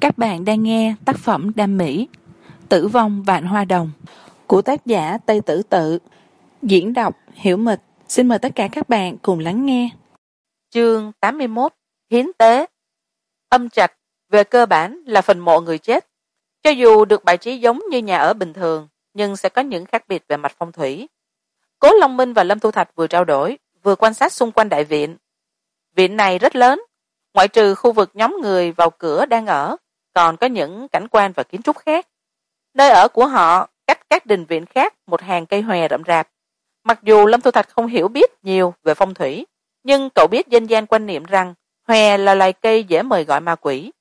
các bạn đang nghe tác phẩm đam mỹ, tử vong vạn hoa đồng, của tác giả tây tử tự. Diễn đọc hiểu mịch. Xin mời tất cả các bạn cùng lắng nghe. Chương tám mươi mốt, hiến tế. Âm trạch về cơ bản là phần mộ người chết. Cho dù được bài trí giống như nhà ở bình thường, nhưng sẽ có những khác biệt về mặt phong thủy. Cố long minh và lâm thu thạch vừa trao đổi, vừa quan sát xung quanh đại viện. Viện này rất lớn, ngoại trừ khu vực nhóm người vào cửa đang ở còn có những cảnh quan và kiến trúc khác. Nơi ở của họ, cách các đình viện khác, một hàng cây hòe rậm rạp. Mặc dù lâm thu thạch không hiểu biết nhiều về phong thủy, nhưng cậu biết dân gian quan niệm rằng hòe là loài cây dễ mời gọi ma quỷ.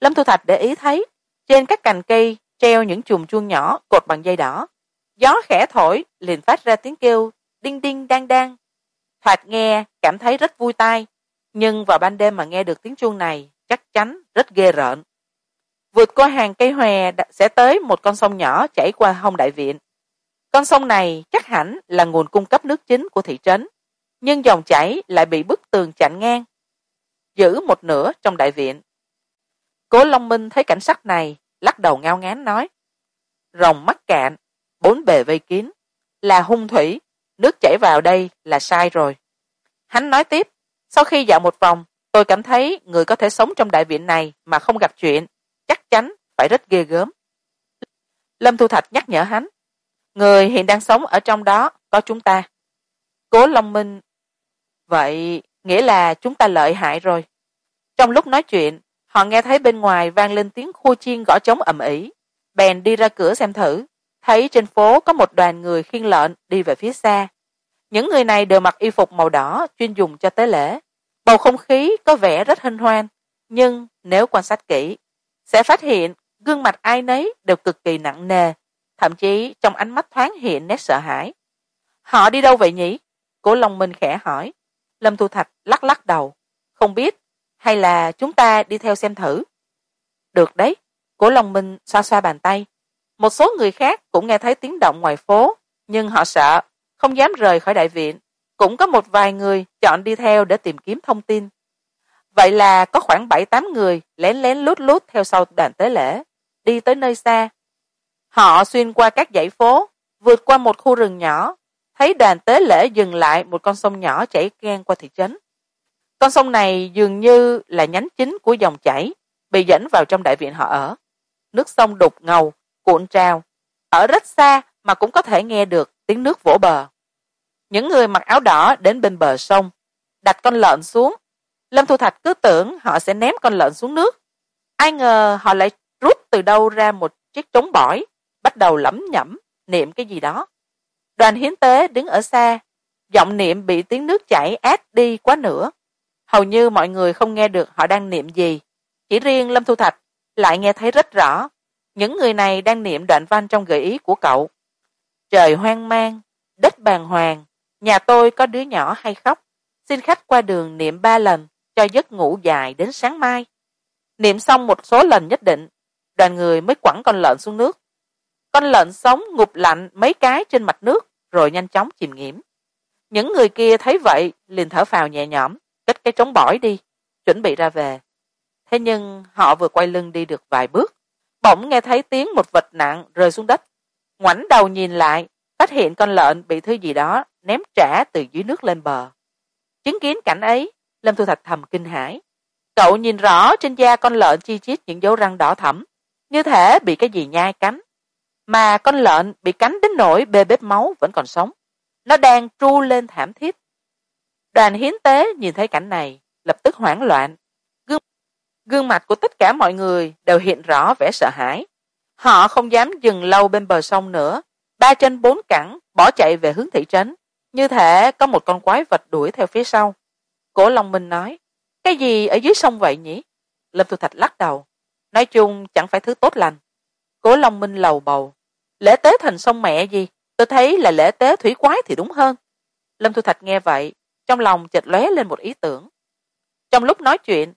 Lâm thu thạch để ý thấy, trên các cành cây treo những chùm chuông nhỏ cột bằng dây đỏ. Gió khẽ thổi, liền phát ra tiếng kêu đinh đinh đang đang. Thoạt nghe cảm thấy rất vui tai, nhưng vào ban đêm mà nghe được tiếng chuông này, chắc chắn rất ghê rợn vượt qua hàng cây hòe sẽ tới một con sông nhỏ chảy qua hông đại viện. Con sông này chắc hẳn là nguồn cung cấp nước chính của thị trấn, nhưng dòng chảy lại bị bức tường chặn ngang, giữ một nửa trong đại viện. Cố long minh thấy cảnh sắc này, lắc đầu ngao ngán nói, rồng mắc cạn, bốn bề vây kín, là hung thủy, nước chảy vào đây là sai rồi. Hắn nói tiếp, sau khi dạo một vòng, tôi cảm thấy người có thể sống trong đại viện này mà không gặp chuyện chắc chắn phải rất ghê gớm. Lâm thu thạch nhắc nhở hắn, người hiện đang sống ở trong đó có chúng ta. Cố long minh, vậy nghĩa là chúng ta lợi hại rồi. Trong lúc nói chuyện, họ nghe thấy bên ngoài vang lên tiếng khua chiên gõ trống ầm ĩ. Bèn đi ra cửa xem thử, thấy trên phố có một đoàn người khiêng lợn đi về phía xa. Những người này đều mặc y phục màu đỏ chuyên dùng cho tế lễ. Bầu không khí có vẻ rất hân hoan, nhưng nếu quan sát kỹ sẽ phát hiện gương mặt ai nấy đều cực kỳ nặng nề, thậm chí trong ánh mắt thoáng hiện nét sợ hãi. Họ đi đâu vậy nhỉ? Cố long minh khẽ hỏi. Lâm thu thạch lắc lắc đầu. Không biết, hay là chúng ta đi theo xem thử? Được đấy cố long minh xoa xoa bàn tay. Một số người khác cũng nghe thấy tiếng động ngoài phố, nhưng họ sợ, không dám rời khỏi đại viện. Cũng có một vài người chọn đi theo để tìm kiếm thông tin vậy là có khoảng bảy tám người lén lén lút lút theo sau đoàn tế lễ, đi tới nơi xa. Họ xuyên qua các dãy phố, vượt qua một khu rừng nhỏ, thấy đoàn tế lễ dừng lại một con sông nhỏ chảy ngang qua thị trấn. Con sông này dường như là nhánh chính của dòng chảy, bị dẫn vào trong đại viện họ ở. Nước sông đục ngầu, cuộn trào. Ở rất xa mà cũng có thể nghe được tiếng nước vỗ bờ. Những người mặc áo đỏ đến bên bờ sông, đặt con lợn xuống lâm thu thạch cứ tưởng họ sẽ ném con lợn xuống nước. Ai ngờ họ lại rút từ đâu ra một chiếc trống bỏi, bắt đầu lẩm nhẩm niệm cái gì đó. Đoàn hiến tế đứng ở xa, giọng niệm bị tiếng nước chảy át đi quá nữa hầu như mọi người không nghe được họ đang niệm gì. Chỉ riêng lâm thu thạch lại nghe thấy rất rõ, những người này đang niệm đoạn văn trong gợi ý của cậu. Trời hoang mang, đất bàng hoàng, nhà tôi có đứa nhỏ hay khóc. Xin khách qua đường niệm ba lần cho giấc ngủ dài đến sáng mai. Niệm xong một số lần nhất định, đoàn người mới quẳng con lợn xuống nước. Con lợn sống ngụp lạnh mấy cái trên mặt nước, rồi nhanh chóng chìm nghiễm những người kia thấy vậy, liền thở phào nhẹ nhõm cất cái trống bỏi đi, chuẩn bị ra về. Thế nhưng họ vừa quay lưng đi được vài bước, bỗng nghe thấy tiếng một vật nặng rơi xuống đất. Ngoảnh đầu nhìn lại, phát hiện con lợn bị thứ gì đó ném trả từ dưới nước lên bờ. Chứng kiến cảnh ấy lâm thu thạch thầm kinh hãi. Cậu nhìn rõ trên da con lợn chi chít những dấu răng đỏ thẫm như thể bị cái gì nhai cắn mà con lợn bị cắn đến nỗi bê bết máu vẫn còn sống. Nó đang tru lên thảm thiết. Đoàn hiến tế nhìn thấy cảnh này lập tức hoảng loạn. Gương, gương mặt của tất cả mọi người đều hiện rõ vẻ sợ hãi. Họ không dám dừng lâu bên bờ sông nữa. Ba chân bốn cẳng bỏ chạy về hướng thị trấn như thể có một con quái vật đuổi theo phía sau cổ long minh nói, cái gì ở dưới sông vậy nhỉ? Lâm thu thạch lắc đầu, nói chung chẳng phải thứ tốt lành. Cố long minh lầu bầu, lễ tế thành sông mẹ gì? Tôi thấy là lễ tế thủy quái thì đúng hơn. Lâm thu thạch nghe vậy, trong lòng chợt lóe lên một ý tưởng. Trong lúc nói chuyện,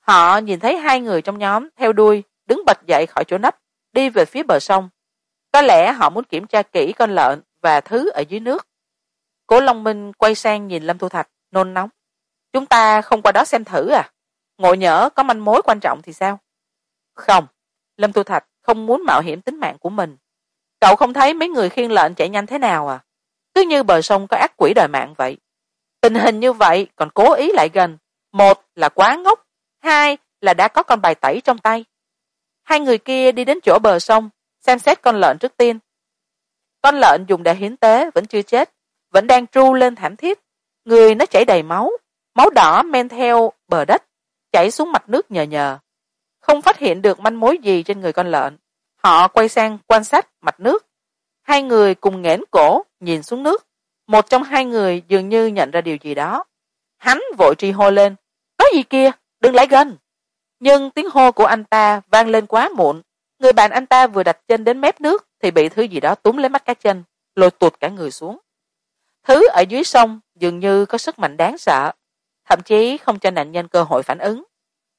họ nhìn thấy hai người trong nhóm theo đuôi đứng bật dậy khỏi chỗ nấp, đi về phía bờ sông. Có lẽ họ muốn kiểm tra kỹ con lợn và thứ ở dưới nước. Cố long minh quay sang nhìn lâm thu thạch, nôn nóng chúng ta không qua đó xem thử à? Ngộ nhỡ có manh mối quan trọng thì sao? Không. Lâm tu thạch không muốn mạo hiểm tính mạng của mình. Cậu không thấy mấy người khiêng lợn chạy nhanh thế nào à? Cứ như bờ sông có ác quỷ đòi mạng vậy. Tình hình như vậy còn cố ý lại gần. Một là quá ngốc. Hai là đã có con bài tẩy trong tay. Hai người kia đi đến chỗ bờ sông, xem xét con lợn trước tiên. Con lợn dùng để hiến tế vẫn chưa chết, vẫn đang tru lên thảm thiết. Người nó chảy đầy máu máu đỏ men theo bờ đất, chảy xuống mặt nước nhờ nhờ. Không phát hiện được manh mối gì trên người con lợn. Họ quay sang quan sát mặt nước. Hai người cùng nghển cổ, nhìn xuống nước. Một trong hai người dường như nhận ra điều gì đó. Hắn vội tri hô lên có gì kia? Đừng lại gần. Nhưng tiếng hô của anh ta vang lên quá muộn. Người bạn anh ta vừa đặt chân đến mép nước thì bị thứ gì đó túm lấy mắt cá chân, lôi tuột cả người xuống. Thứ ở dưới sông dường như có sức mạnh đáng sợ thậm chí không cho nạn nhân cơ hội phản ứng.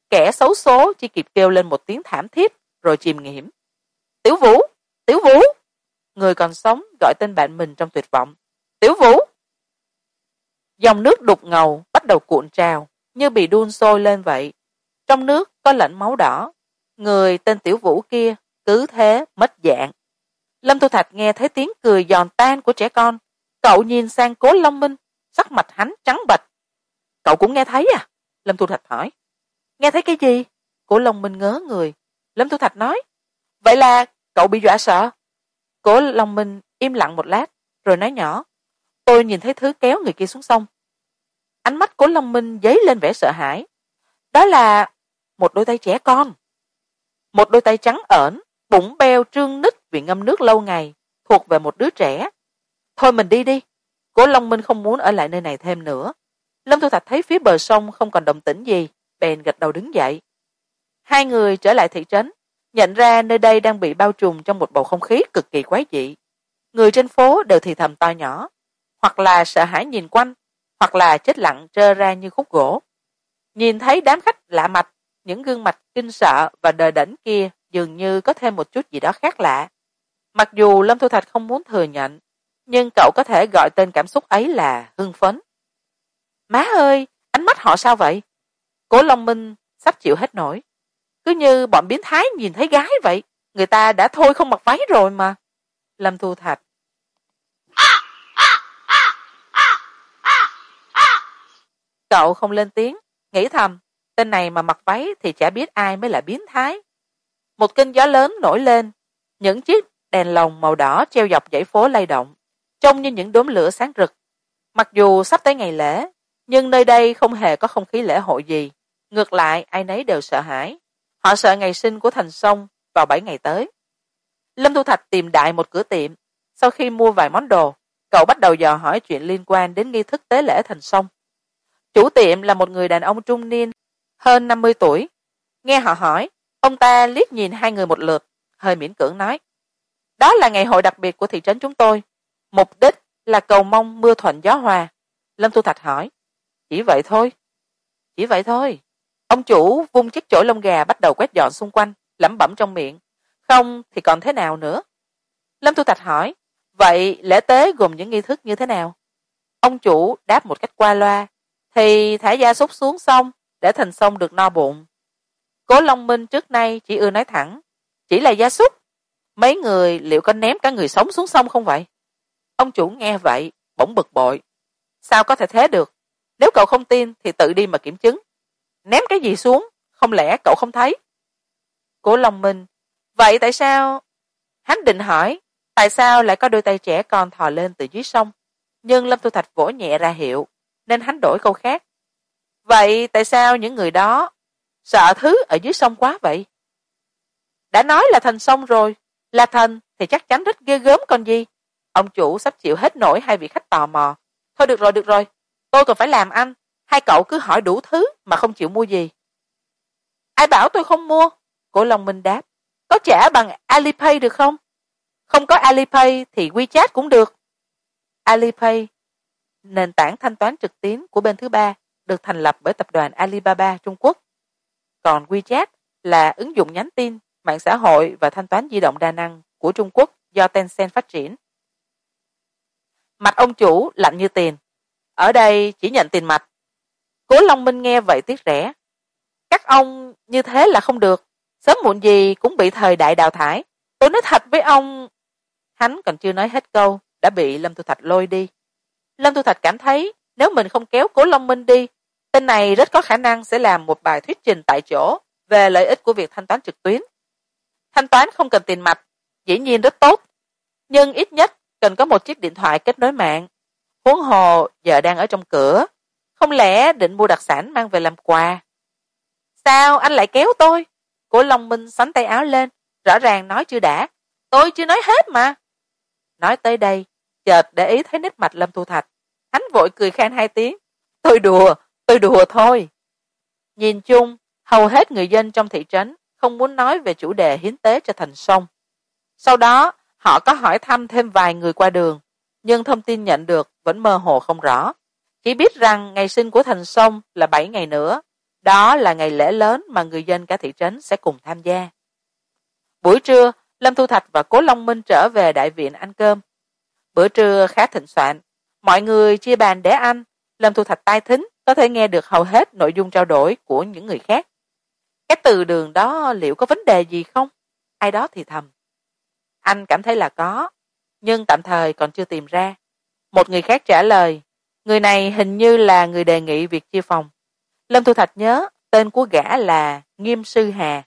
Kẻ xấu số chỉ kịp kêu lên một tiếng thảm thiết, rồi chìm nghiễm tiểu vũ tiểu vũ! Người còn sống gọi tên bạn mình trong tuyệt vọng. Tiểu vũ! Dòng nước đục ngầu bắt đầu cuộn trào, như bị đun sôi lên vậy. Trong nước có lạnh máu đỏ. Người tên tiểu vũ kia cứ thế mất dạng. Lâm thu thạch nghe thấy tiếng cười giòn tan của trẻ con. Cậu nhìn sang cố long minh, sắc mặt hắn trắng bệch cậu cũng nghe thấy à? Lâm thu thạch hỏi. Nghe thấy cái gì? Cổ long minh ngớ người. Lâm thu thạch nói. Vậy là cậu bị dọa sợ. Cổ long minh im lặng một lát, rồi nói nhỏ. Tôi nhìn thấy thứ kéo người kia xuống sông. Ánh mắt của long minh dấy lên vẻ sợ hãi. Đó là một đôi tay trẻ con. Một đôi tay trắng ẩn, bụng beo trương nít vì ngâm nước lâu ngày, thuộc về một đứa trẻ. Thôi mình đi đi. Cổ long minh không muốn ở lại nơi này thêm nữa lâm thu thạch thấy phía bờ sông không còn động tĩnh gì, bèn gật đầu đứng dậy. Hai người trở lại thị trấn, nhận ra nơi đây đang bị bao trùm trong một bầu không khí cực kỳ quái dị. Người trên phố đều thì thầm to nhỏ, hoặc là sợ hãi nhìn quanh, hoặc là chết lặng trơ ra như khúc gỗ. Nhìn thấy đám khách lạ mặt, những gương mặt kinh sợ và đờ đẫn kia dường như có thêm một chút gì đó khác lạ. Mặc dù lâm thu thạch không muốn thừa nhận, nhưng cậu có thể gọi tên cảm xúc ấy là hưng phấn má ơi, ánh mắt họ sao vậy? Cố long minh sắp chịu hết nổi. Cứ như bọn biến thái nhìn thấy gái vậy, người ta đã thôi không mặc váy rồi mà. Lâm thu thạch. Cậu không lên tiếng, nghĩ thầm, tên này mà mặc váy thì chả biết ai mới là biến thái. Một cơn gió lớn nổi lên, những chiếc đèn lồng màu đỏ treo dọc dãy phố lay động, trông như những đốm lửa sáng rực. Mặc dù sắp tới ngày lễ nhưng nơi đây không hề có không khí lễ hội gì. Ngược lại, ai nấy đều sợ hãi. Họ sợ ngày sinh của thành sông vào bảy ngày tới. Lâm thu thạch tìm đại một cửa tiệm. Sau khi mua vài món đồ, cậu bắt đầu dò hỏi chuyện liên quan đến nghi thức tế lễ thành sông. Chủ tiệm là một người đàn ông trung niên, hơn năm mươi tuổi. Nghe họ hỏi, ông ta liếc nhìn hai người một lượt, hơi miễn cưỡng nói, đó là ngày hội đặc biệt của thị trấn chúng tôi. Mục đích là cầu mong mưa thuận gió hòa. Lâm thu thạch hỏi chỉ vậy thôi. Chỉ vậy thôi. Ông chủ vung chiếc chổi lông gà bắt đầu quét dọn xung quanh, lẩm bẩm trong miệng. Không thì còn thế nào nữa? Lâm thu thạch hỏi. Vậy lễ tế gồm những nghi thức như thế nào? Ông chủ đáp một cách qua loa. Thì thả gia súc xuống sông, để thành sông được no bụng. Cố long minh trước nay chỉ ưa nói thẳng. Chỉ là gia súc. Mấy người liệu có ném cả người sống xuống sông không vậy? Ông chủ nghe vậy, bỗng bực bội. Sao có thể thế được? Nếu cậu không tin thì tự đi mà kiểm chứng. Ném cái gì xuống, không lẽ cậu không thấy? Cố long minh, vậy tại sao? Hắn định hỏi, tại sao lại có đôi tay trẻ con thò lên từ dưới sông? Nhưng lâm thu thạch vỗ nhẹ ra hiệu, nên hắn đổi câu khác. Vậy tại sao những người đó sợ thứ ở dưới sông quá vậy? Đã nói là thành sông rồi, là thành thì chắc chắn rất ghê gớm con gì. Ông chủ sắp chịu hết nổi hai vị khách tò mò. Thôi được rồi được rồi tôi còn phải làm anh, hai cậu cứ hỏi đủ thứ mà không chịu mua gì. Ai bảo tôi không mua? Cổ long minh đáp. Có trả bằng alipay được không? Không có alipay thì wechat cũng được. Alipay, nền tảng thanh toán trực tuyến của bên thứ ba, được thành lập bởi tập đoàn alibaba trung quốc. Còn wechat là ứng dụng nhắn tin, mạng xã hội và thanh toán di động đa năng của trung quốc do tencent phát triển. Mặt ông chủ lạnh như tiền ở đây chỉ nhận tiền mặt cố long minh nghe vậy tiếc rẻ. Các ông như thế là không được. Sớm muộn gì cũng bị thời đại đào thải. Tôi nói thật với ông. Hắn còn chưa nói hết câu, đã bị lâm thu thạch lôi đi. Lâm thu thạch cảm thấy nếu mình không kéo cố long minh đi, tên này rất có khả năng sẽ làm một bài thuyết trình tại chỗ về lợi ích của việc thanh toán trực tuyến. Thanh toán không cần tiền mặt dĩ nhiên rất tốt. Nhưng ít nhất cần có một chiếc điện thoại kết nối mạng huống hồ giờ đang ở trong cửa, không lẽ định mua đặc sản mang về làm quà? Sao anh lại kéo tôi? Cổ long minh sánh tay áo lên, rõ ràng nói chưa đã. Tôi chưa nói hết mà. Nói tới đây, chợt để ý thấy nếp mặt lâm thu thạch. Hắn vội cười khan hai tiếng. Tôi đùa tôi đùa thôi. Nhìn chung, hầu hết người dân trong thị trấn không muốn nói về chủ đề hiến tế cho thành sông. Sau đó, họ có hỏi thăm thêm vài người qua đường nhưng thông tin nhận được vẫn mơ hồ không rõ. Chỉ biết rằng ngày sinh của thành sông là bảy ngày nữa. Đó là ngày lễ lớn mà người dân cả thị trấn sẽ cùng tham gia. Buổi trưa, lâm thu thạch và cố long minh trở về đại viện ăn cơm. Bữa trưa khá thịnh soạn. Mọi người chia bàn để ăn. Lâm thu thạch tai thính, có thể nghe được hầu hết nội dung trao đổi của những người khác. Cái từ đường đó liệu có vấn đề gì không? Ai đó thì thầm. Anh cảm thấy là có nhưng tạm thời còn chưa tìm ra. Một người khác trả lời, người này hình như là người đề nghị việc chia phòng. Lâm thu thạch nhớ tên của gã là nghiêm sư hà.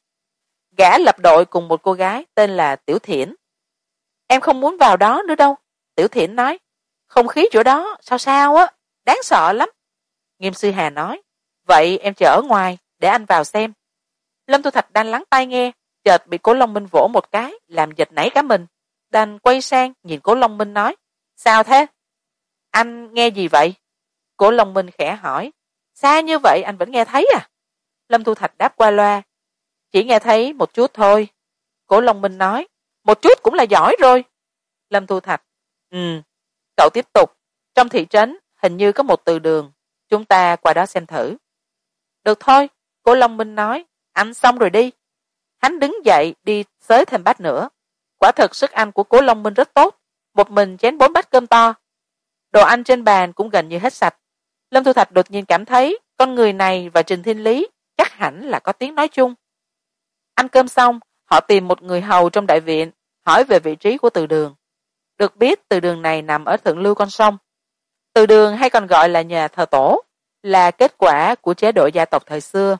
Gã lập đội cùng một cô gái tên là tiểu thiển. Em không muốn vào đó nữa đâu, tiểu thiển nói. Không khí chỗ đó sao sao á, đáng sợ lắm. Nghiêm sư hà nói. Vậy em chờ ở ngoài để anh vào xem. Lâm thu thạch đang lắng tai nghe, chợt bị cố long minh vỗ một cái, làm giật nảy cả mình đành quay sang nhìn cố long minh nói, sao thế? Anh nghe gì vậy? Cố long minh khẽ hỏi, xa như vậy anh vẫn nghe thấy à? Lâm thu thạch đáp qua loa, chỉ nghe thấy một chút thôi. Cố long minh nói, một chút cũng là giỏi rồi. Lâm thu thạch ừ cậu tiếp tục. Trong thị trấn hình như có một từ đường, chúng ta qua đó xem thử. Được thôi, cố long minh nói anh xong rồi đi. Hắn đứng dậy đi xới thêm bát nữa quả thực sức ăn của cố long minh rất tốt. Một mình chén bốn bát cơm to. Đồ ăn trên bàn cũng gần như hết sạch. Lâm thu thạch đột nhiên cảm thấy con người này và trình thiên lý chắc hẳn là có tiếng nói chung. Ăn cơm xong, họ tìm một người hầu trong đại viện, hỏi về vị trí của từ đường. Được biết, từ đường này nằm ở thượng lưu con sông. Từ đường hay còn gọi là nhà thờ tổ, là kết quả của chế độ gia tộc thời xưa.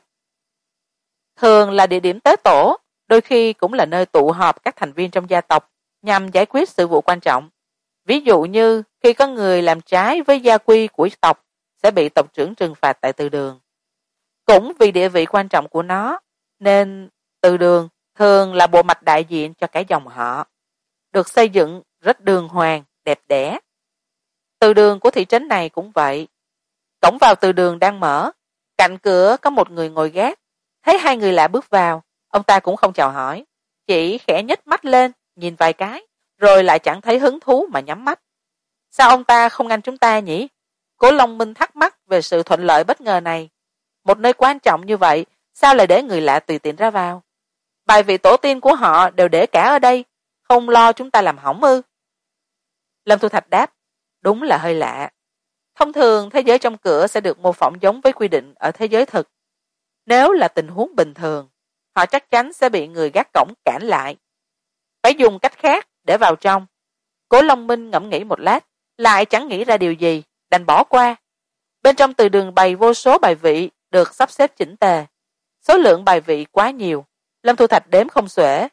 Thường là địa điểm tế tổ đôi khi cũng là nơi tụ họp các thành viên trong gia tộc nhằm giải quyết sự vụ quan trọng. Ví dụ như, khi có người làm trái với gia quy của tộc, sẽ bị tộc trưởng trừng phạt tại từ đường. Cũng vì địa vị quan trọng của nó, nên từ đường thường là bộ mặt đại diện cho cả dòng họ, được xây dựng rất đường hoàng, đẹp đẽ. Từ đường của thị trấn này cũng vậy. Cổng vào từ đường đang mở, cạnh cửa có một người ngồi gác thấy hai người lạ bước vào ông ta cũng không chào hỏi, chỉ khẽ nhếch mắt lên, nhìn vài cái, rồi lại chẳng thấy hứng thú mà nhắm mắt. Sao ông ta không ngăn chúng ta nhỉ? Cố long minh thắc mắc về sự thuận lợi bất ngờ này. Một nơi quan trọng như vậy, sao lại để người lạ tùy tiện ra vào? Bài vị tổ tiên của họ đều để cả ở đây, không lo chúng ta làm hỏng ư? Lâm thu thạch đáp, đúng là hơi lạ. Thông thường, thế giới trong cửa sẽ được mô phỏng giống với quy định ở thế giới thực. Nếu là tình huống bình thường họ chắc chắn sẽ bị người gác cổng cản lại. Phải dùng cách khác để vào trong. Cố long minh ngẫm nghĩ một lát, lại chẳng nghĩ ra điều gì, đành bỏ qua. Bên trong từ đường bày vô số bài vị được sắp xếp chỉnh tề. Số lượng bài vị quá nhiều, lâm thu thạch đếm không xuể.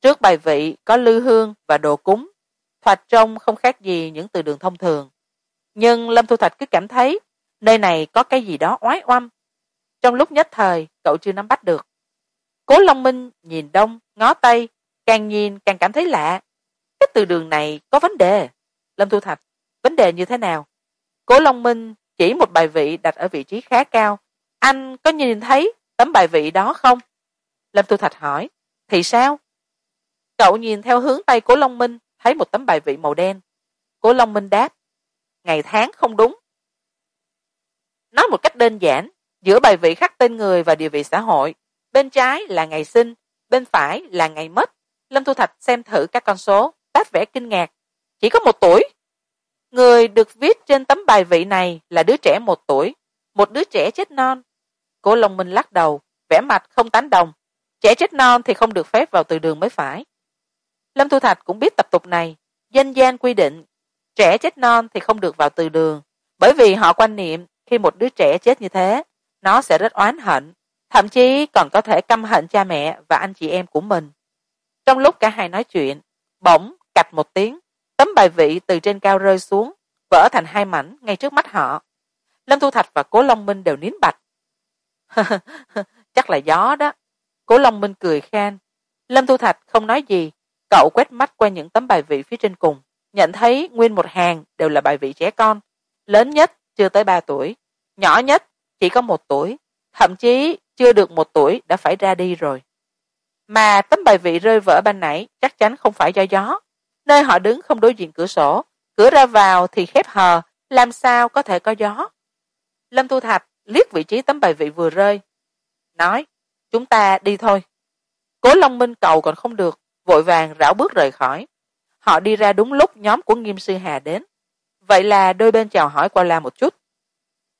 Trước bài vị có lư hương và đồ cúng, thoạt trông không khác gì những từ đường thông thường. Nhưng lâm thu thạch cứ cảm thấy, nơi này có cái gì đó oái oăm. Trong lúc nhất thời, cậu chưa nắm bắt được cố long minh nhìn đông, ngó tây càng nhìn càng cảm thấy lạ. Cái từ đường này có vấn đề. Lâm thu thạch, vấn đề như thế nào? Cố long minh chỉ một bài vị đặt ở vị trí khá cao. Anh có nhìn thấy tấm bài vị đó không? Lâm thu thạch hỏi. Thì sao? Cậu nhìn theo hướng tay cố long minh, thấy một tấm bài vị màu đen. Cố long minh đáp. Ngày tháng không đúng. Nói một cách đơn giản, giữa bài vị khắc tên người và địa vị xã hội bên trái là ngày sinh, bên phải là ngày mất. Lâm thu thạch xem thử các con số đáp vẻ kinh ngạc. Chỉ có một tuổi. Người được viết trên tấm bài vị này là đứa trẻ một tuổi, một đứa trẻ chết non. Cô long minh lắc đầu, vẻ mặt không tán đồng. Trẻ chết non thì không được phép vào từ đường mới phải. Lâm thu thạch cũng biết tập tục này, dân gian quy định, trẻ chết non thì không được vào từ đường, bởi vì họ quan niệm khi một đứa trẻ chết như thế, nó sẽ rất oán hận thậm chí còn có thể căm hận cha mẹ và anh chị em của mình. Trong lúc cả hai nói chuyện, bỗng cạch một tiếng, tấm bài vị từ trên cao rơi xuống, vỡ thành hai mảnh ngay trước mắt họ. Lâm thu thạch và cố long minh đều nín bạch chắc là gió đó. Cố long minh cười khan lâm thu thạch không nói gì. Cậu quét mắt qua những tấm bài vị phía trên cùng, nhận thấy nguyên một hàng đều là bài vị trẻ con. Lớn nhất chưa tới ba tuổi, nhỏ nhất chỉ có một tuổi, thậm chí chưa được một tuổi đã phải ra đi rồi. Mà tấm bài vị rơi vỡ ban nãy chắc chắn không phải do gió. Nơi họ đứng không đối diện cửa sổ. Cửa ra vào thì khép hờ, làm sao có thể có gió? Lâm thu thạch liếc vị trí tấm bài vị vừa rơi. Nói, chúng ta đi thôi. Cố long minh cầu còn không được, vội vàng rảo bước rời khỏi. Họ đi ra đúng lúc nhóm của nghiêm sư hà đến. Vậy là đôi bên chào hỏi qua la một chút.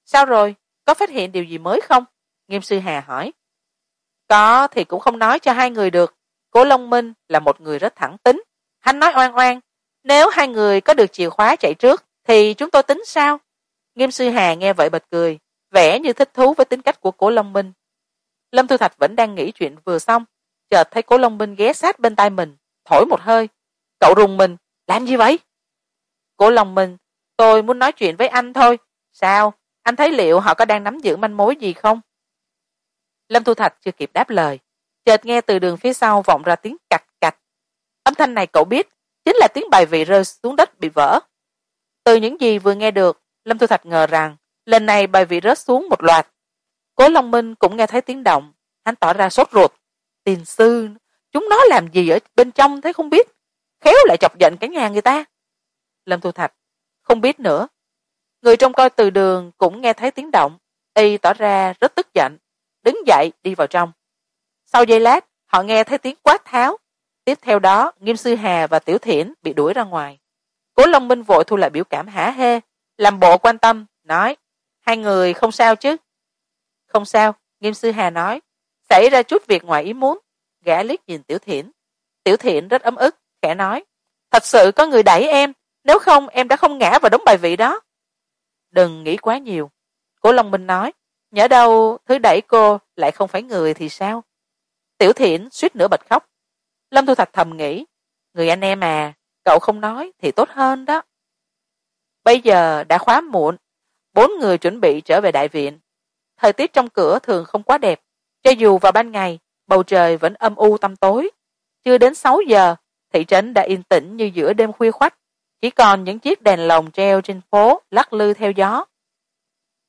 Sao rồi? Có phát hiện điều gì mới không? Nghiêm sư hà hỏi. Có thì cũng không nói cho hai người được. Cố long minh là một người rất thẳng tính. Hắn nói oan oan, nếu hai người có được chìa khóa chạy trước thì chúng tôi tính sao? Nghiêm sư hà nghe vậy bật cười, vẻ như thích thú với tính cách của cố long minh. Lâm thu thạch vẫn đang nghĩ chuyện vừa xong, chợt thấy cố long minh ghé sát bên tai mình, thổi một hơi. Cậu rùng mình, làm gì vậy? Cố long minh, tôi muốn nói chuyện với anh thôi. Sao? Anh thấy liệu họ có đang nắm giữ manh mối gì không? Lâm thu thạch chưa kịp đáp lời. Chợt nghe từ đường phía sau vọng ra tiếng cạch cạch. Âm thanh này cậu biết, chính là tiếng bài vị rơi xuống đất bị vỡ. Từ những gì vừa nghe được, lâm thu thạch ngờ rằng, lần này bài vị rớt xuống một loạt. Cố long minh cũng nghe thấy tiếng động. Hắn tỏ ra sốt ruột. Tiền sư, chúng nó làm gì ở bên trong thế không biết? Khéo lại chọc giận cả nhà người ta. Lâm thu thạch, không biết nữa. Người trông coi từ đường cũng nghe thấy tiếng động. Y tỏ ra rất tức giận đứng dậy đi vào trong. Sau giây lát, họ nghe thấy tiếng quát tháo. Tiếp theo đó, nghiêm sư hà và tiểu thiển bị đuổi ra ngoài. Cố long minh vội thu lại biểu cảm hả hê, làm bộ quan tâm, nói, hai người không sao chứ? Không sao, nghiêm sư hà nói. Xảy ra chút việc ngoài ý muốn. Gã liếc nhìn tiểu thiển. Tiểu thiển rất ấm ức, khẽ nói, thật sự có người đẩy em, nếu không em đã không ngã vào đống bài vị đó. Đừng nghĩ quá nhiều, cố long minh nói nhỡ đâu thứ đẩy cô lại không phải người thì sao? Tiểu thiển suýt nữa bật khóc. Lâm thu thạch thầm nghĩ, người anh em à cậu không nói thì tốt hơn đó. Bây giờ đã khóa muộn, bốn người chuẩn bị trở về đại viện. Thời tiết trong cửa thường không quá đẹp, cho dù vào ban ngày, bầu trời vẫn âm u tăm tối. Chưa đến sáu giờ, thị trấn đã yên tĩnh như giữa đêm khuya khoắt. Chỉ còn những chiếc đèn lồng treo trên phố lắc lư theo gió.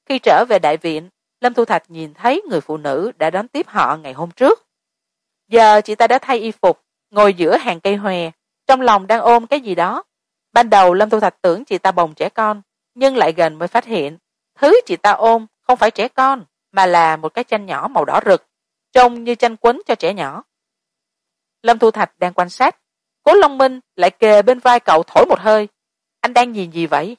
Khi trở về đại viện lâm thu thạch nhìn thấy người phụ nữ đã đón tiếp họ ngày hôm trước. Giờ chị ta đã thay y phục, ngồi giữa hàng cây hòe, trong lòng đang ôm cái gì đó. Ban đầu lâm thu thạch tưởng chị ta bồng trẻ con, nhưng lại gần mới phát hiện, thứ chị ta ôm không phải trẻ con, mà là một cái chanh nhỏ màu đỏ rực, trông như chanh quấn cho trẻ nhỏ. Lâm thu thạch đang quan sát, cố long minh lại kề bên vai cậu thổi một hơi. Anh đang nhìn gì vậy?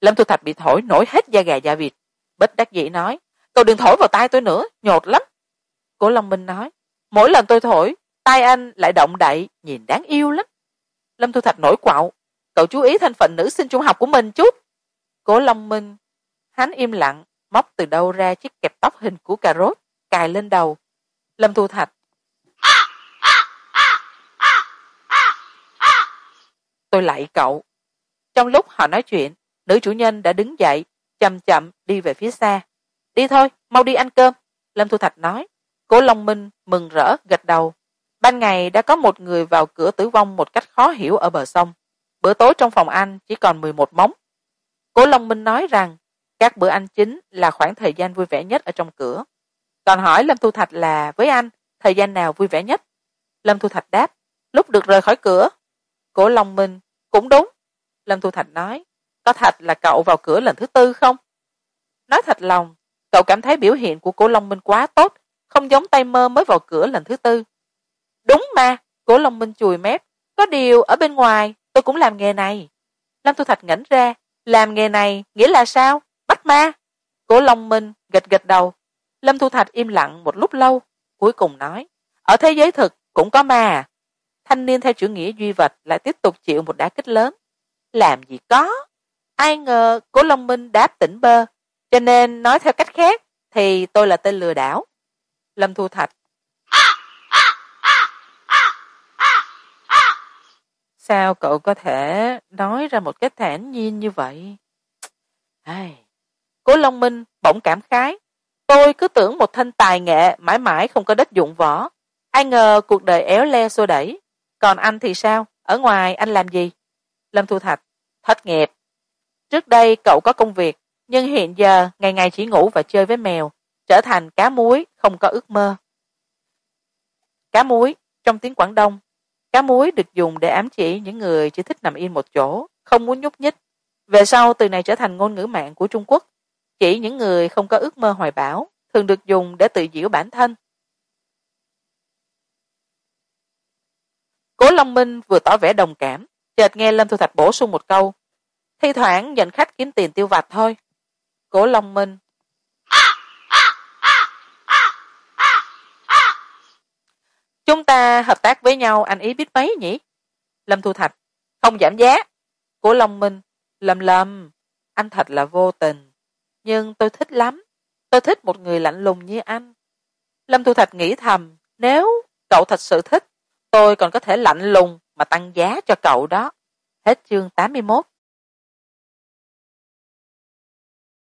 Lâm thu thạch bị thổi nổi hết da gà da vịt bất đắc dĩ nói, cậu đừng thổi vào tai tôi nữa, nhột lắm. Cố long minh nói, mỗi lần tôi thổi, tai anh lại động đậy, nhìn đáng yêu lắm. Lâm thu thạch nổi quạo, cậu chú ý thân phận nữ sinh trung học của mình chút. Cố long minh, hắn im lặng, móc từ đâu ra chiếc kẹp tóc hình của cà rốt, cài lên đầu. Lâm thu thạch, tôi lạy cậu. Trong lúc họ nói chuyện, nữ chủ nhân đã đứng dậy chậm chậm đi về phía xa. Đi thôi, mau đi ăn cơm. Lâm thu thạch nói. Cố long minh mừng rỡ, gật đầu. Ban ngày đã có một người vào cửa tử vong một cách khó hiểu ở bờ sông. Bữa tối trong phòng ăn chỉ còn mười một móng. Cố long minh nói rằng, các bữa ăn chính là khoảng thời gian vui vẻ nhất ở trong cửa. Còn hỏi lâm thu thạch là, với anh, thời gian nào vui vẻ nhất? Lâm thu thạch đáp, lúc được rời khỏi cửa. Cố long minh, cũng đúng. Lâm thu thạch nói có thật là cậu vào cửa lần thứ tư không? Nói thật lòng, cậu cảm thấy biểu hiện của cố long minh quá tốt, không giống tay mơ mới vào cửa lần thứ tư. Đúng mà cố long minh chùi mép, có điều ở bên ngoài, tôi cũng làm nghề này. Lâm thu thạch ngẩng ra, làm nghề này nghĩa là sao? Bắt ma. Cố long minh gật gật đầu. Lâm thu thạch im lặng một lúc lâu, cuối cùng nói, ở thế giới thực cũng có ma. À thanh niên theo chủ nghĩa duy vật lại tiếp tục chịu một đả kích lớn. Làm gì có? Ai ngờ cố long minh đáp tỉnh bơ. Cho nên nói theo cách khác thì tôi là tên lừa đảo. Lâm thu thạch. Sao cậu có thể nói ra một cái thản nhiên như vậy? Ai cố long minh bỗng cảm khái. Tôi cứ tưởng một thanh tài nghệ mãi mãi không có đất dụng võ. Ai ngờ cuộc đời éo le xô đẩy. Còn anh thì sao? Ở ngoài anh làm gì? Lâm thu thạch. Thất nghiệp trước đây cậu có công việc, nhưng hiện giờ ngày ngày chỉ ngủ và chơi với mèo, trở thành cá muối không có ước mơ. Cá muối, trong tiếng quảng đông, cá muối được dùng để ám chỉ những người chỉ thích nằm yên một chỗ, không muốn nhúc nhích. Về sau, từ này trở thành ngôn ngữ mạng của trung quốc. Chỉ những người không có ước mơ hoài bão thường được dùng để tự giễu bản thân. Cố long minh vừa tỏ vẻ đồng cảm, chợt nghe lâm thu thạch bổ sung một câu thi thoảng nhận khách kiếm tiền tiêu vặt thôi. Cố long minh. Chúng ta hợp tác với nhau, anh ý biết mấy nhỉ? Lâm thu thạch. Không giảm giá. Cố long minh. Lầm lầm anh thật là vô tình. Nhưng tôi thích lắm. Tôi thích một người lạnh lùng như anh. Lâm thu thạch nghĩ thầm, nếu cậu thật sự thích, tôi còn có thể lạnh lùng mà tăng giá cho cậu đó. Hết chương tám mươi mốt.